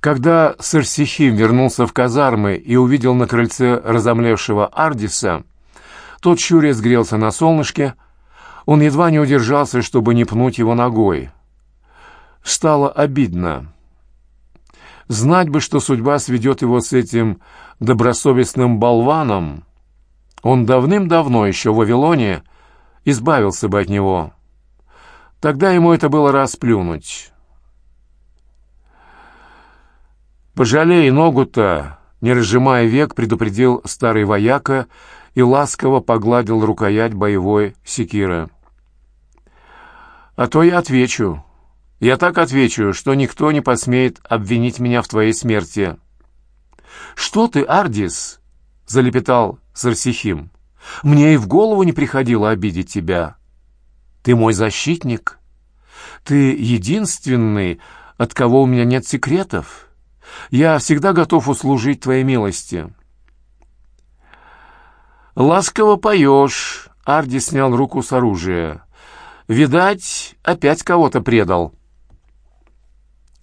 Когда Сарсихим вернулся в казармы и увидел на крыльце разомлевшего Ардиса, тот щурец грелся на солнышке, он едва не удержался, чтобы не пнуть его ногой. Стало обидно. Знать бы, что судьба сведет его с этим добросовестным болваном, он давным-давно еще в Вавилоне избавился бы от него. Тогда ему это было расплюнуть. «Пожалей ногу-то!» — не разжимая век, предупредил старый вояка и ласково погладил рукоять боевой секира. «А то я отвечу. Я так отвечу, что никто не посмеет обвинить меня в твоей смерти». «Что ты, Ардис?» — залепетал Сарсихим. «Мне и в голову не приходило обидеть тебя. Ты мой защитник. Ты единственный, от кого у меня нет секретов». Я всегда готов услужить твоей милости». «Ласково поешь», — Арди снял руку с оружия. «Видать, опять кого-то предал».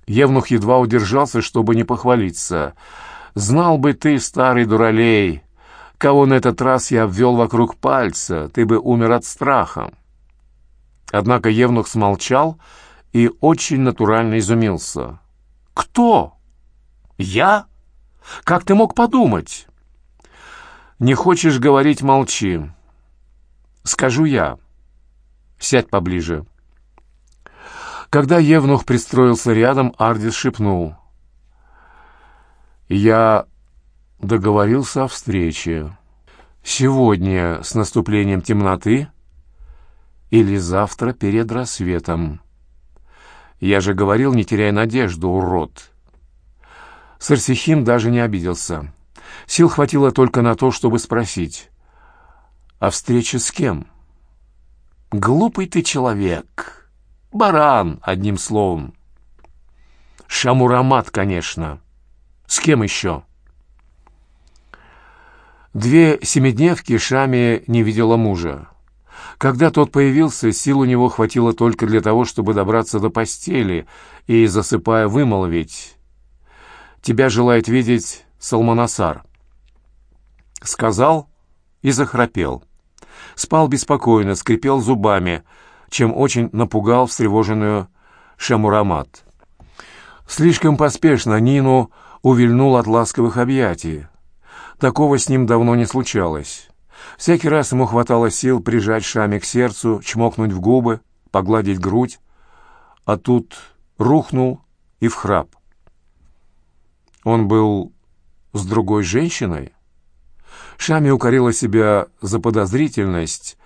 Евнух едва удержался, чтобы не похвалиться. «Знал бы ты, старый дуралей, кого на этот раз я обвел вокруг пальца, ты бы умер от страха». Однако Евнух смолчал и очень натурально изумился. «Кто?» «Я? Как ты мог подумать?» «Не хочешь говорить — молчи. Скажу я. Сядь поближе». Когда Евнух пристроился рядом, Ардис шепнул. «Я договорился о встрече. Сегодня с наступлением темноты или завтра перед рассветом. Я же говорил, не теряй надежду, урод». Сарсихим даже не обиделся. Сил хватило только на то, чтобы спросить. «А встреча с кем?» «Глупый ты человек. Баран, одним словом». «Шамурамат, конечно. С кем еще?» Две семидневки Шами не видела мужа. Когда тот появился, сил у него хватило только для того, чтобы добраться до постели и, засыпая, вымолвить тебя желает видеть Салманасар». Сказал и захрапел. Спал беспокойно, скрипел зубами, чем очень напугал встревоженную Шамурамат. Слишком поспешно Нину увильнул от ласковых объятий. Такого с ним давно не случалось. Всякий раз ему хватало сил прижать Шами к сердцу, чмокнуть в губы, погладить грудь, а тут рухнул и в храп. Он был с другой женщиной? Шами укорила себя за подозрительность,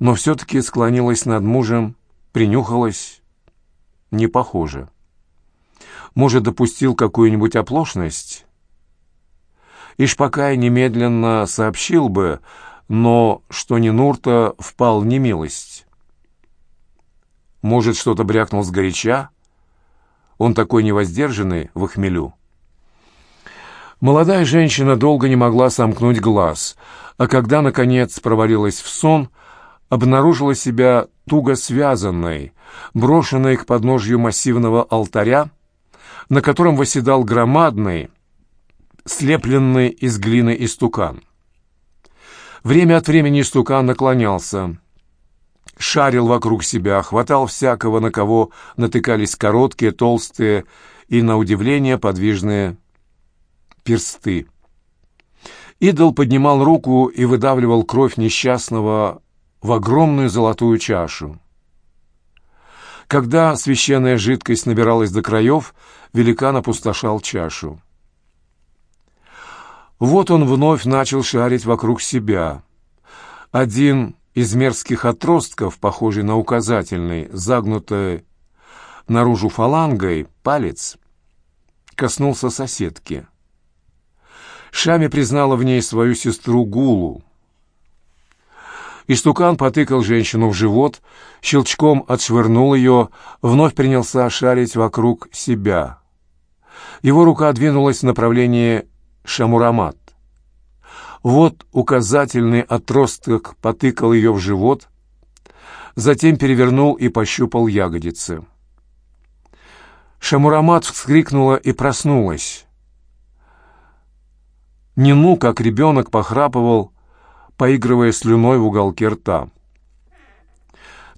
но все-таки склонилась над мужем, принюхалась. Не похоже. Может, допустил какую-нибудь оплошность? Ишпакай немедленно сообщил бы, но что Нинурта впал в немилость. Может, что-то брякнул сгоряча? Он такой невоздержанный в хмелю. Молодая женщина долго не могла сомкнуть глаз, а когда, наконец, провалилась в сон, обнаружила себя туго связанной, брошенной к подножью массивного алтаря, на котором восседал громадный, слепленный из глины истукан. Время от времени истукан наклонялся, шарил вокруг себя, хватал всякого, на кого натыкались короткие, толстые и, на удивление, подвижные персты. Идол поднимал руку и выдавливал кровь несчастного в огромную золотую чашу. Когда священная жидкость набиралась до краев, великан опустошал чашу. Вот он вновь начал шарить вокруг себя. Один из мерзких отростков, похожий на указательный, загнутый наружу фалангой, палец, коснулся соседки. Шами признала в ней свою сестру Гулу. Истукан потыкал женщину в живот, щелчком отшвырнул ее, вновь принялся шарить вокруг себя. Его рука двинулась в направлении Шамурамат. Вот указательный отросток потыкал ее в живот, затем перевернул и пощупал ягодицы. Шамурамат вскрикнула и проснулась. Нину, как ребенок, похрапывал, поигрывая слюной в уголке рта.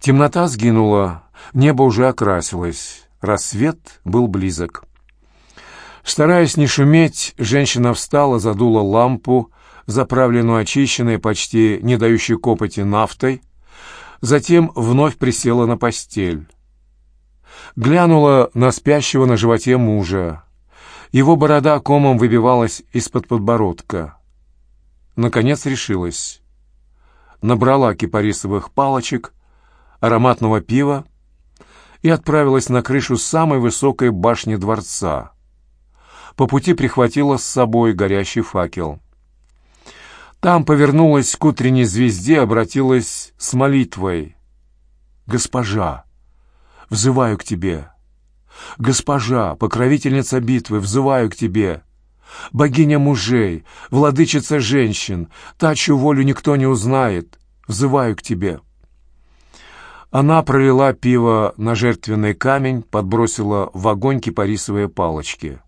Темнота сгинула, небо уже окрасилось, рассвет был близок. Стараясь не шуметь, женщина встала, задула лампу, заправленную очищенной, почти не дающей копоти нафтой, затем вновь присела на постель. Глянула на спящего на животе мужа. Его борода комом выбивалась из-под подбородка. Наконец решилась. Набрала кипарисовых палочек, ароматного пива и отправилась на крышу самой высокой башни дворца. По пути прихватила с собой горящий факел. Там повернулась к утренней звезде, обратилась с молитвой. «Госпожа, взываю к тебе! Госпожа, покровительница битвы, взываю к тебе! Богиня мужей, владычица женщин, та, чью волю никто не узнает, взываю к тебе!» Она пролила пиво на жертвенный камень, подбросила в огонь кипарисовые палочки.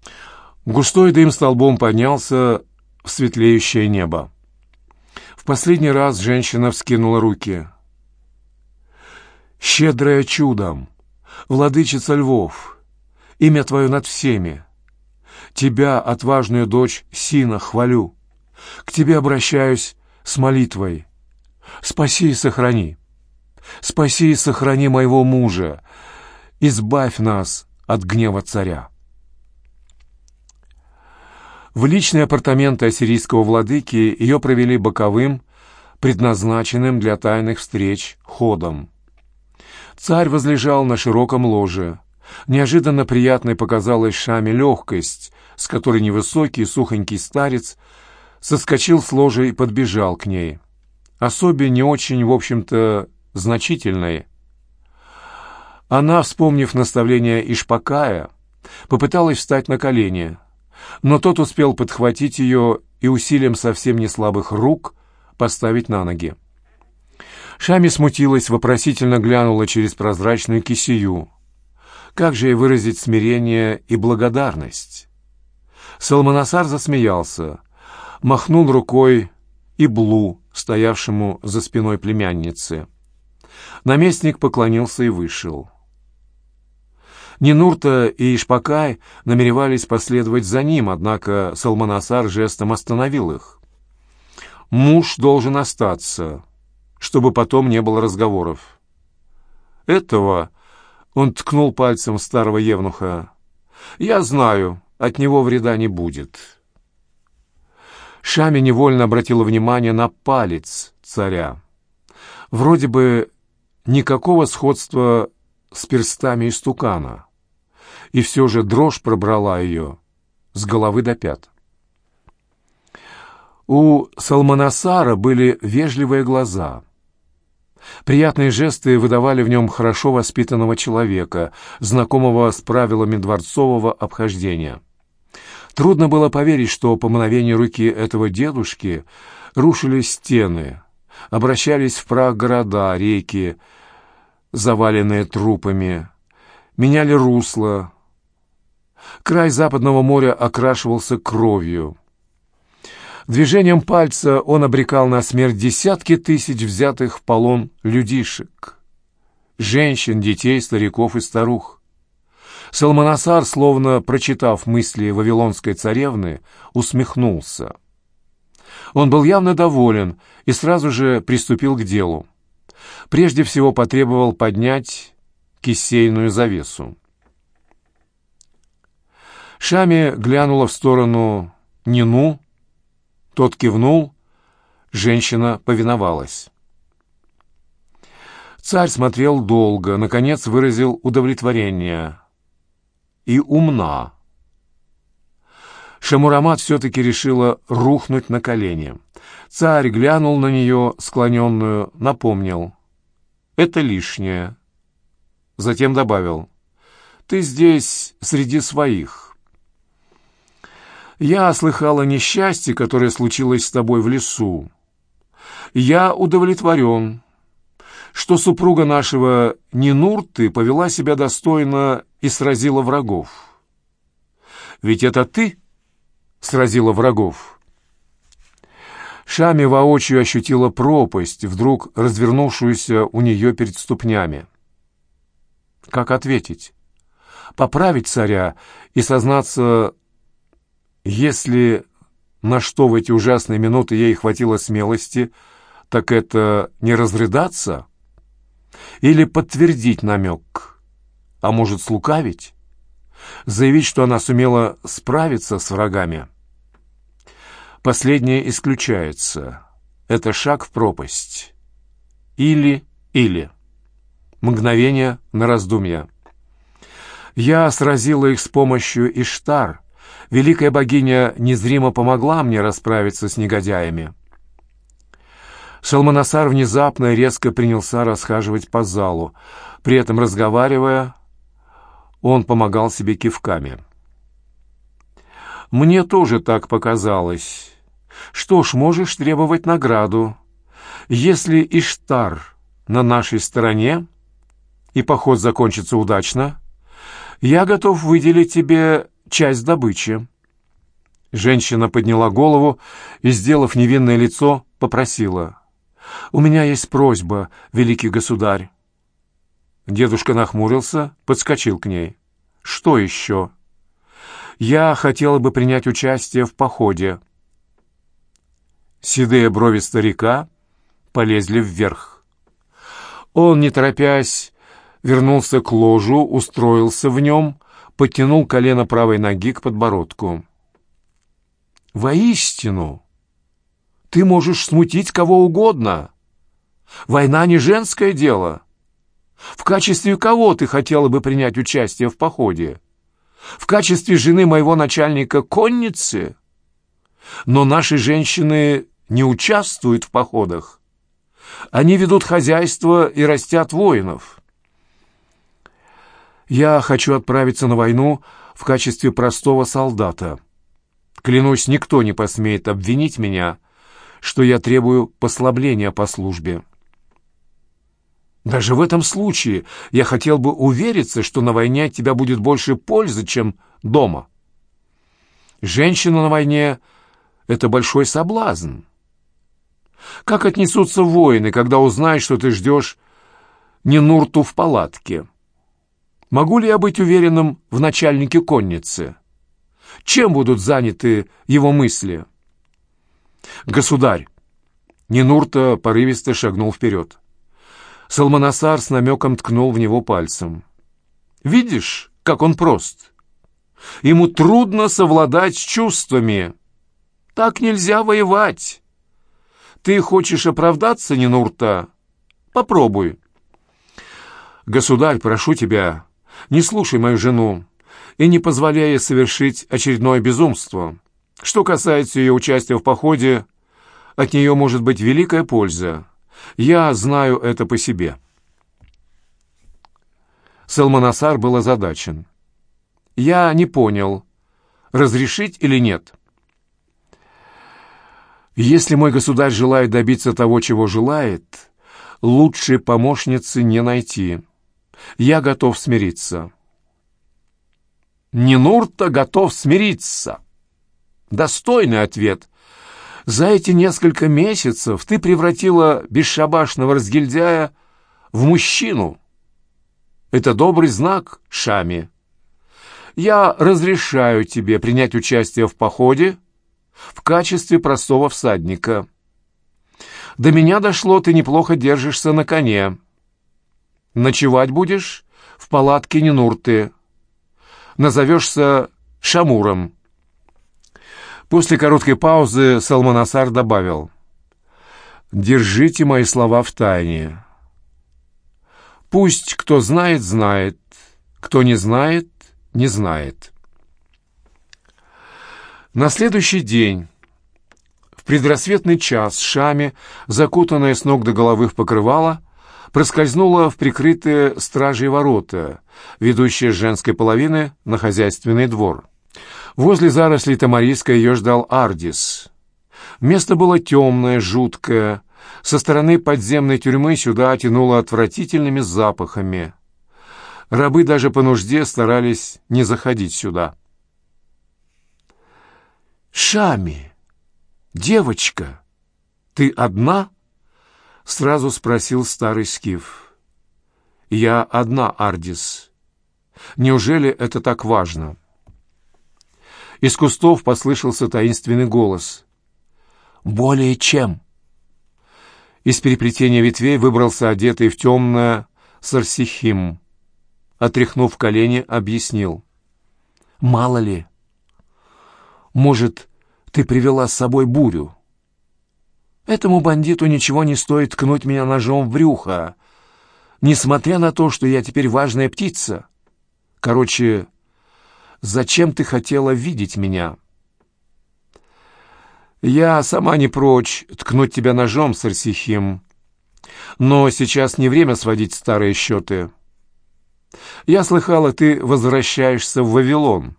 Густой дым столбом поднялся в светлеющее небо. В последний раз женщина вскинула руки. «Щедрое чудом, владычица львов, имя твое над всеми. Тебя, отважную дочь Сина, хвалю. К тебе обращаюсь с молитвой. Спаси и сохрани». Спаси и сохрани моего мужа. Избавь нас от гнева царя. В личные апартаменты ассирийского владыки ее провели боковым, предназначенным для тайных встреч, ходом. Царь возлежал на широком ложе. Неожиданно приятной показалась Шаме легкость, с которой невысокий сухонький старец соскочил с ложа и подбежал к ней. Особе не очень, в общем-то, значительной. Она, вспомнив наставление Ишпакая, попыталась встать на колени, но тот успел подхватить ее и усилием совсем не слабых рук поставить на ноги. Шами смутилась, вопросительно глянула через прозрачную кисию. Как же ей выразить смирение и благодарность? Салманасар засмеялся, махнул рукой и Блу, стоявшему за спиной племянницы. Наместник поклонился и вышел. Нинурта и Ишпакай намеревались последовать за ним, однако Салманасар жестом остановил их. «Муж должен остаться, чтобы потом не было разговоров». «Этого...» — он ткнул пальцем старого евнуха. «Я знаю, от него вреда не будет». Шами невольно обратила внимание на палец царя. Вроде бы никакого сходства с перстами истукана. И все же дрожь пробрала ее с головы до пят. У Салманасара были вежливые глаза. Приятные жесты выдавали в нем хорошо воспитанного человека, знакомого с правилами дворцового обхождения. Трудно было поверить, что по мгновению руки этого дедушки рушились стены, обращались в прах города, реки, заваленные трупами, меняли русло. Край Западного моря окрашивался кровью. Движением пальца он обрекал на смерть десятки тысяч взятых в полон людишек. Женщин, детей, стариков и старух. Салманасар, словно прочитав мысли вавилонской царевны, усмехнулся. Он был явно доволен и сразу же приступил к делу прежде всего потребовал поднять кисейную завесу. Шами глянула в сторону Нину, тот кивнул, женщина повиновалась. Царь смотрел долго, наконец выразил удовлетворение. И умна. Шамурамат все-таки решила рухнуть на колени. Царь глянул на нее, склоненную, напомнил. Это лишнее. Затем добавил. Ты здесь среди своих. Я слыхала несчастье, которое случилось с тобой в лесу. Я удовлетворен. что супруга нашего Нинурты повела себя достойно и сразила врагов. Ведь это ты сразила врагов. Шами воочию ощутила пропасть, вдруг развернувшуюся у нее перед ступнями. Как ответить? Поправить царя и сознаться, если на что в эти ужасные минуты ей хватило смелости, так это не разрыдаться или подтвердить намек, а может слукавить, заявить, что она сумела справиться с врагами. Последнее исключается. Это шаг в пропасть. Или-или. Мгновение на раздумье. Я сразила их с помощью Иштар. Великая богиня незримо помогла мне расправиться с негодяями. Шалманасар внезапно и резко принялся расхаживать по залу. При этом, разговаривая, он помогал себе кивками. «Мне тоже так показалось. Что ж, можешь требовать награду. Если Иштар на нашей стороне, и поход закончится удачно, я готов выделить тебе часть добычи». Женщина подняла голову и, сделав невинное лицо, попросила. «У меня есть просьба, великий государь». Дедушка нахмурился, подскочил к ней. «Что еще?» «Я хотела бы принять участие в походе». Седые брови старика полезли вверх. Он, не торопясь, вернулся к ложу, устроился в нем, подтянул колено правой ноги к подбородку. «Воистину, ты можешь смутить кого угодно. Война не женское дело. В качестве кого ты хотела бы принять участие в походе? В качестве жены моего начальника конницы?» Но наши женщины не участвуют в походах. Они ведут хозяйство и растят воинов. Я хочу отправиться на войну в качестве простого солдата. Клянусь, никто не посмеет обвинить меня, что я требую послабления по службе. Даже в этом случае я хотел бы увериться, что на войне от тебя будет больше пользы, чем дома. Женщина на войне — это большой соблазн. Как отнесутся воины, когда узнают, что ты ждешь не Нурту в палатке? Могу ли я быть уверенным в начальнике конницы? Чем будут заняты его мысли? Государь! Нинурта порывисто шагнул вперед. Салманасар с намеком ткнул в него пальцем. «Видишь, как он прост? Ему трудно совладать с чувствами. Так нельзя воевать. Ты хочешь оправдаться, Нинурта? Попробуй». «Государь, прошу тебя, не слушай мою жену и не позволяй ей совершить очередное безумство. Что касается ее участия в походе, от нее может быть великая польза. Я знаю это по себе». Салманасар был озадачен. «Я не понял, разрешить или нет?» «Если мой государь желает добиться того, чего желает, лучшей помощницы не найти. Я готов смириться». «Нинурта готов смириться!» Достойный ответ. За эти несколько месяцев ты превратила бесшабашного разгильдяя в мужчину. Это добрый знак, Шами. Я разрешаю тебе принять участие в походе в качестве простого всадника. До меня дошло, ты неплохо держишься на коне. Ночевать будешь в палатке Нинурты. Назовешься Шамуром. После короткой паузы Салманасар добавил. «Держите мои слова в тайне. Пусть кто знает, знает, кто не знает, не знает». На следующий день, в предрассветный час, Шами, закутанная с ног до головы в покрывало, проскользнула в прикрытые стражей ворота, ведущие с женской половины на хозяйственный двор. Возле зарослей Тамариска ее ждал Ардис. Место было темное, жуткое, Со стороны подземной тюрьмы сюда тянуло отвратительными запахами. Рабы даже по нужде старались не заходить сюда. «Шами! Девочка! Ты одна?» — сразу спросил старый скиф. «Я одна, Ардис. Неужели это так важно?» Из кустов послышался таинственный голос. «Более чем!» Из переплетения ветвей выбрался одетый в темное сарсихим. Отряхнув колени, объяснил. «Мало ли. Может, ты привела с собой бурю? Этому бандиту ничего не стоит ткнуть меня ножом в брюхо, несмотря на то, что я теперь важная птица. Короче, зачем ты хотела видеть меня?» «Я сама не прочь ткнуть тебя ножом, Сарсихим, но сейчас не время сводить старые счеты. Я слыхала, ты возвращаешься в Вавилон».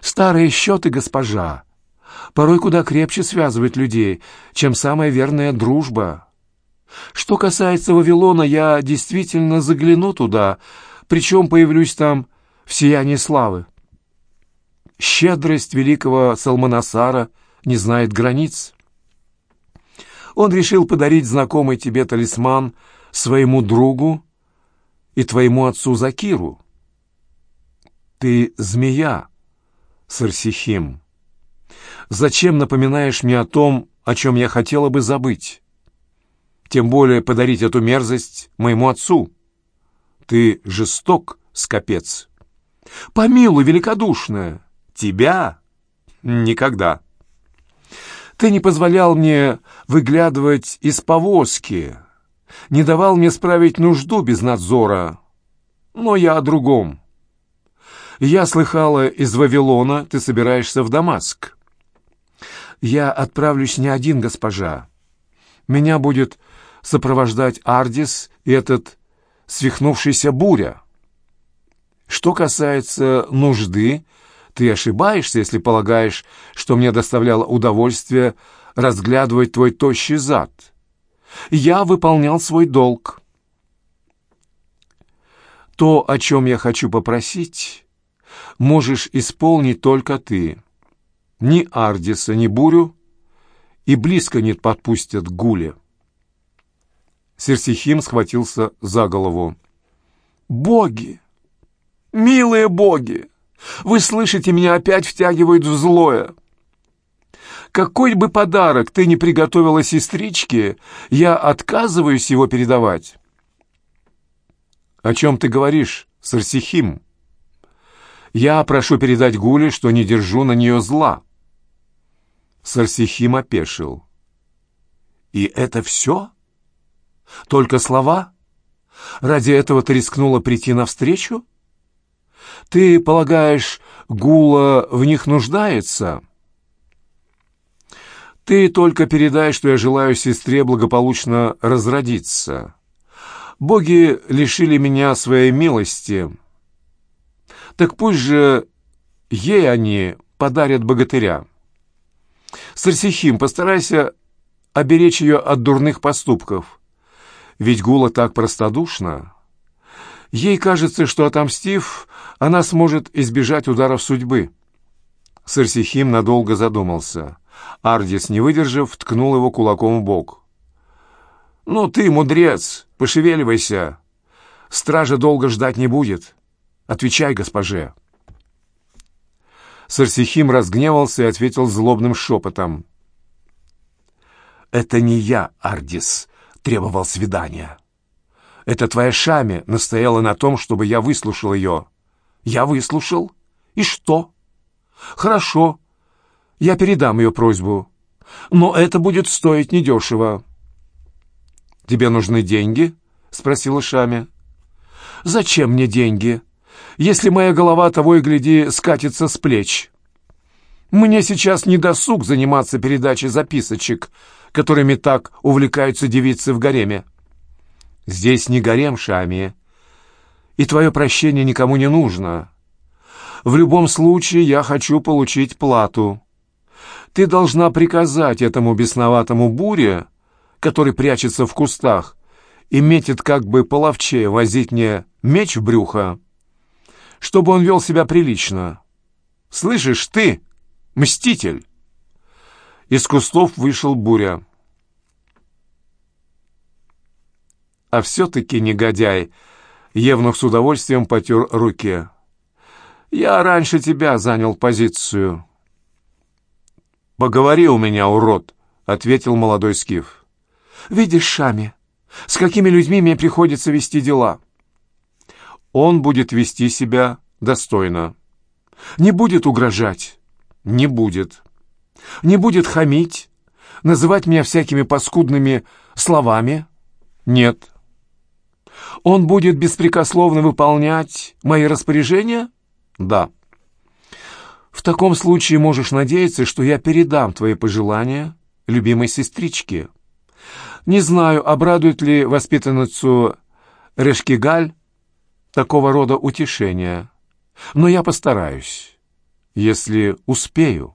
«Старые счеты, госпожа, порой куда крепче связывают людей, чем самая верная дружба. Что касается Вавилона, я действительно загляну туда, причем появлюсь там в сиянии славы. Щедрость великого Салманасара не знает границ. Он решил подарить знакомый тебе талисман своему другу и твоему отцу Закиру. Ты змея, Сарсихим. Зачем напоминаешь мне о том, о чем я хотела бы забыть? Тем более подарить эту мерзость моему отцу. Ты жесток, скопец. Помилуй, великодушная, тебя никогда. Ты не позволял мне выглядывать из повозки, не давал мне справить нужду без надзора. Но я о другом. Я слыхала, из Вавилона ты собираешься в Дамаск. Я отправлюсь не один, госпожа. Меня будет сопровождать Ардис и этот свихнувшийся буря. Что касается нужды, ты ошибаешься, если полагаешь, что мне доставляло удовольствие разглядывать твой тощий зад. Я выполнял свой долг. То, о чем я хочу попросить, можешь исполнить только ты. Ни Ардиса, ни Бурю и близко не подпустят Гуле. Серсихим схватился за голову. «Боги! Милые боги! Вы слышите, меня опять втягивают в злое. Какой бы подарок ты ни приготовила сестричке, я отказываюсь его передавать. О чем ты говоришь, Сарсихим? Я прошу передать Гуле, что не держу на нее зла. Сарсихим опешил. И это все? Только слова? Ради этого ты рискнула прийти навстречу? — ты полагаешь, Гула в них нуждается? Ты только передай, что я желаю сестре благополучно разродиться. Боги лишили меня своей милости. Так пусть же ей они подарят богатыря. Сарсихим, постарайся оберечь ее от дурных поступков. Ведь Гула так простодушна. Ей кажется, что, отомстив, она сможет избежать ударов судьбы. Сарсихим надолго задумался. Ардис, не выдержав, ткнул его кулаком в бок. «Ну ты, мудрец, пошевеливайся. Стража долго ждать не будет. Отвечай госпоже». Сарсихим разгневался и ответил злобным шепотом. «Это не я, Ардис, требовал свидания. Это твоя Шами настояла на том, чтобы я выслушал ее». Я выслушал. И что? Хорошо. Я передам ее просьбу. Но это будет стоить недешево. Тебе нужны деньги? Спросила Шами. Зачем мне деньги, если моя голова того и гляди скатится с плеч? Мне сейчас не досуг заниматься передачей записочек, которыми так увлекаются девицы в гареме. Здесь не гарем, Шами и твое прощение никому не нужно. В любом случае я хочу получить плату. Ты должна приказать этому бесноватому буре который прячется в кустах и метит как бы половчее возить мне меч в брюхо, чтобы он вел себя прилично. Слышишь, ты, мститель!» Из кустов вышел Буря. «А все-таки негодяй!» Евнух с удовольствием потер руки. «Я раньше тебя занял позицию». «Поговори у меня, урод!» — ответил молодой скиф. «Видишь, Шами, с какими людьми мне приходится вести дела?» «Он будет вести себя достойно. Не будет угрожать. Не будет. Не будет хамить, называть меня всякими паскудными словами. Нет. Он будет беспрекословно выполнять мои распоряжения? Да. В таком случае можешь надеяться, что я передам твои пожелания любимой сестричке. Не знаю, обрадует ли воспитанницу Решкигаль такого рода утешения, но я постараюсь, если успею.